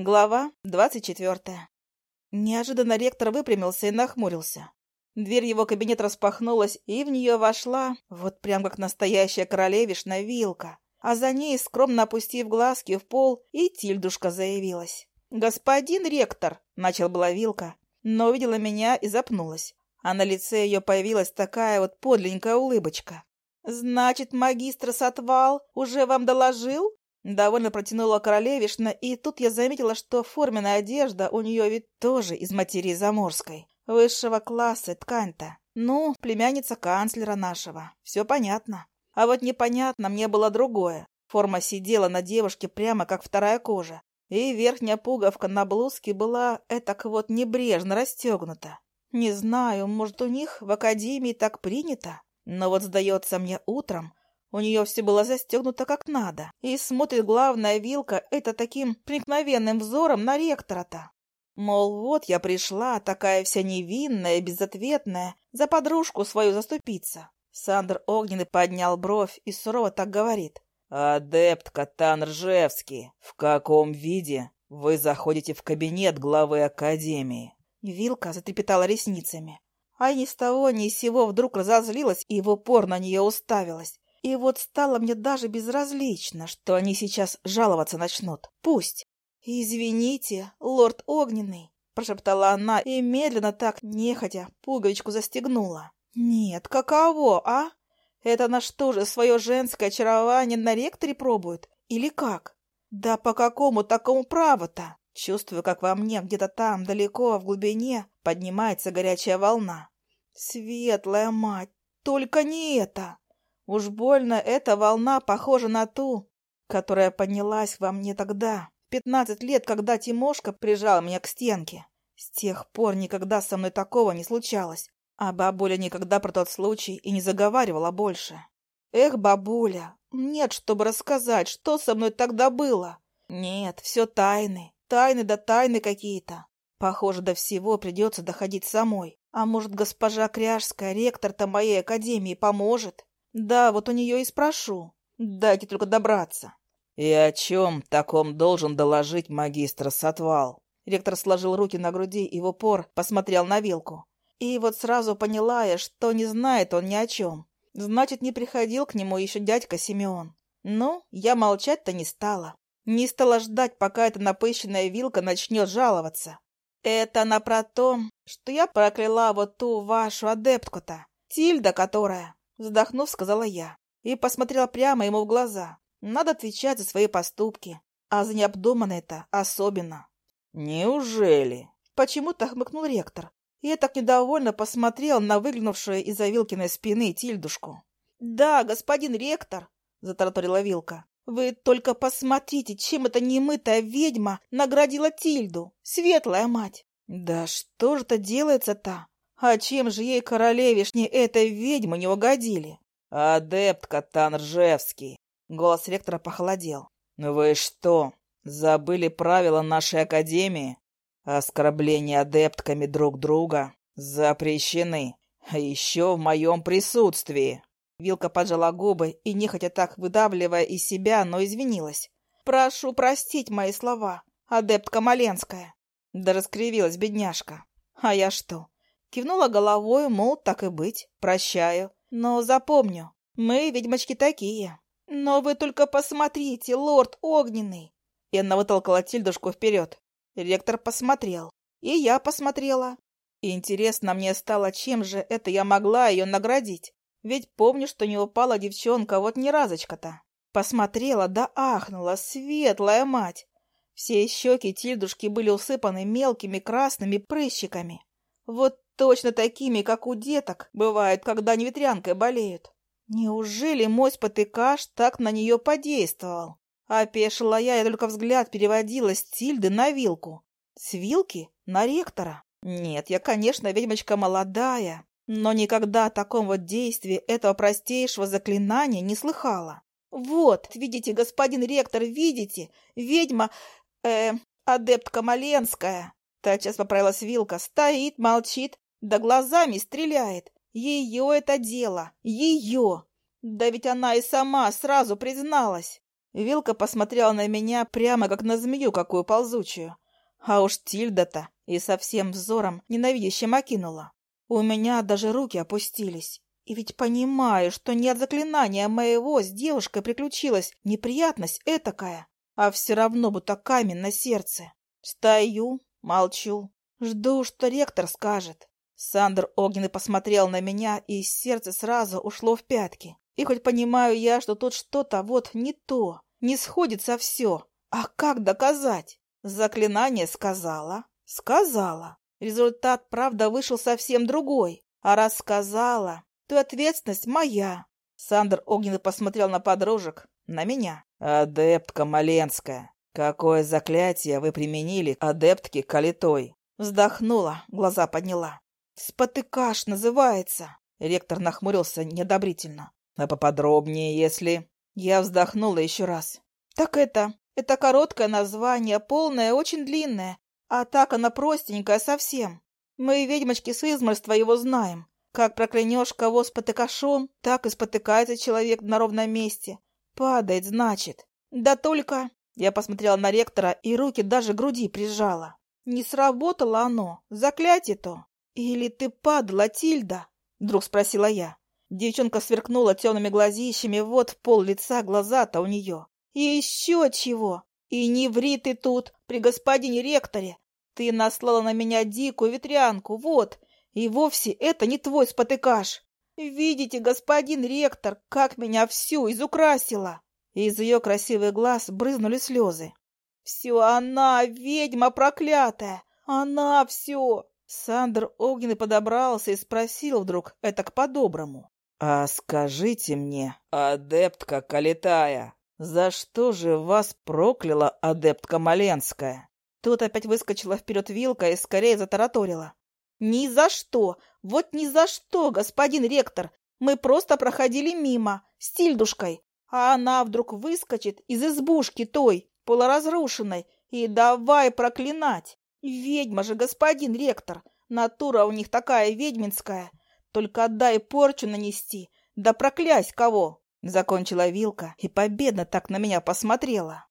Глава двадцать четвертая. Неожиданно ректор выпрямился и нахмурился. Дверь его кабинета распахнулась, и в нее вошла, вот прям как настоящая королевишна вилка. А за ней, скромно опустив глазки в пол, и тильдушка заявилась. «Господин ректор!» — начал была вилка, но увидела меня и запнулась. А на лице ее появилась такая вот подленькая улыбочка. «Значит, магистр Сатвал уже вам доложил?» Довольно протянула королевишна, и тут я заметила, что форменная одежда у нее ведь тоже из материи заморской. Высшего класса ткань-то. Ну, племянница канцлера нашего. Все понятно. А вот непонятно мне было другое. Форма сидела на девушке прямо как вторая кожа. И верхняя пуговка на блузке была этак вот небрежно расстегнута. Не знаю, может, у них в академии так принято? Но вот, сдается мне, утром у нее все было застегнуто как надо. И смотрит главная вилка это таким проникновенным взором на ректора-то. Мол, вот я пришла, такая вся невинная, безответная, за подружку свою заступиться. Сандр огненный поднял бровь и сурово так говорит. "Адептка Танржевский, в каком виде вы заходите в кабинет главы Академии?» Вилка затрепетала ресницами. А ни с того, ни с сего вдруг разозлилась и в упор на нее уставилась. И вот стало мне даже безразлично, что они сейчас жаловаться начнут. Пусть. «Извините, лорд Огненный», — прошептала она и медленно так, нехотя, пуговичку застегнула. «Нет, каково, а? Это на что же свое женское очарование на ректоре пробуют? Или как? Да по какому такому праву-то?» Чувствую, как во мне где-то там, далеко, в глубине, поднимается горячая волна. «Светлая мать, только не это!» Уж больно эта волна похожа на ту, которая поднялась во мне тогда, в пятнадцать лет, когда Тимошка прижал меня к стенке. С тех пор никогда со мной такого не случалось, а бабуля никогда про тот случай и не заговаривала больше. Эх, бабуля, нет, чтобы рассказать, что со мной тогда было. Нет, все тайны, тайны да тайны какие-то. Похоже, до всего придется доходить самой. А может, госпожа Кряжская, ректор-то моей академии, поможет? Да, вот у нее и спрошу. Дайте только добраться. И о чем таком должен доложить магистр Сатвал? Ректор сложил руки на груди и в упор посмотрел на вилку. И вот сразу поняла я, что не знает он ни о чем. Значит, не приходил к нему еще дядька Симеон. Ну, я молчать-то не стала. Не стала ждать, пока эта напыщенная вилка начнет жаловаться. Это она про то, что я прокляла вот ту вашу адептку-то, Тильда которая. Задохнув, сказала я. И посмотрела прямо ему в глаза. Надо отвечать за свои поступки. А за необдуманное это особенно. Неужели? Почему-то хмыкнул ректор. и так недовольно посмотрел на выглянувшую из вилкиной спины Тильдушку. «Да, господин ректор», — затараторила Вилка, — «вы только посмотрите, чем эта немытая ведьма наградила Тильду, светлая мать!» «Да что же это делается-то? А чем же ей, королевишне, этой ведьмы не угодили? Адептка Танржевский. Голос ректора похолодел. Вы что, забыли правила нашей академии? Оскорбления адептками друг друга запрещены. Еще в моем присутствии. Вилка поджала губы и, нехотя так выдавливая из себя, но извинилась. «Прошу простить мои слова, адептка Маленская!» Да раскривилась бедняжка. «А я что, Кивнула головой, мол, так и быть, прощаю. Но запомню, мы, ведьмочки, такие. Но вы только посмотрите, лорд огненный. И Энна вытолкала Тильдушку вперед. Ректор посмотрел. И я посмотрела. И интересно мне стало, чем же это я могла ее наградить. Ведь помню, что не упала девчонка вот ни разочка-то. Посмотрела, да ахнула, светлая мать. Все щеки Тильдушки были усыпаны мелкими красными прыщиками. Вот Точно такими, как у деток, бывают, когда неветрянкой болеют. Неужели мой спотыкаш так на нее подействовал? Опешила я, я только взгляд переводила с Тильды на вилку. С вилки на ректора. Нет, я, конечно, ведьмочка молодая, но никогда о таком вот действии этого простейшего заклинания не слыхала. Вот, видите, господин ректор, видите, ведьма, э, адептка Маленская. сейчас поправилась вилка, стоит, молчит, да глазами стреляет. Ее это дело. Ее. Да ведь она и сама сразу призналась. Вилка посмотрела на меня прямо как на змею какую ползучую. А уж Тильда-то и совсем взором ненавидящим окинула. У меня даже руки опустились. И ведь понимаю, что не от заклинания моего с девушкой приключилась неприятность этакая, а все равно будто камень на сердце. Стою, молчу, жду, что ректор скажет. Сандер Огненный посмотрел на меня, и сердце сразу ушло в пятки. И хоть понимаю я, что тут что-то вот не то, не сходится все. А как доказать? Заклинание сказала. Сказала. Результат, правда, вышел совсем другой. А раз сказала, то ответственность моя. Сандер Огненный посмотрел на подружек, на меня. «Адептка Маленская, какое заклятие вы применили адептке Калитой?» Вздохнула, глаза подняла. «Спотыкаш называется!» Ректор нахмурился неодобрительно. «А поподробнее, если...» Я вздохнула еще раз. «Так это... Это короткое название, полное, очень длинное. А так она простенькая совсем. Мы, ведьмочки с измольства, его знаем. Как проклянешь кого спотыкашом, так и спотыкается человек на ровном месте. Падает, значит. Да только...» Я посмотрела на ректора и руки даже груди прижала. Не сработало оно. Заклятие то. «Или ты падла, Тильда?» — вдруг спросила я. Девчонка сверкнула темными глазищами, вот пол лица глаза-то у нее. «И еще чего! И не ври ты тут, при господине ректоре! Ты наслала на меня дикую ветрянку, вот! И вовсе это не твой спотыкаш! Видите, господин ректор, как меня всю изукрасила!» Из ее красивых глаз брызнули слезы. «Все она, ведьма проклятая! Она все! Сандр Огненный подобрался и спросил вдруг, это к по-доброму. «А скажите мне, адептка Калитая, за что же вас прокляла адептка Маленская?» Тут опять выскочила вперед вилка и скорее затараторила. «Ни за что! Вот ни за что, господин ректор! Мы просто проходили мимо, с тильдушкой, а она вдруг выскочит из избушки той, полуразрушенной, и давай проклинать!» «Ведьма же, господин ректор! Натура у них такая ведьминская! Только отдай порчу нанести, да проклясть кого!» Закончила Вилка и победно так на меня посмотрела.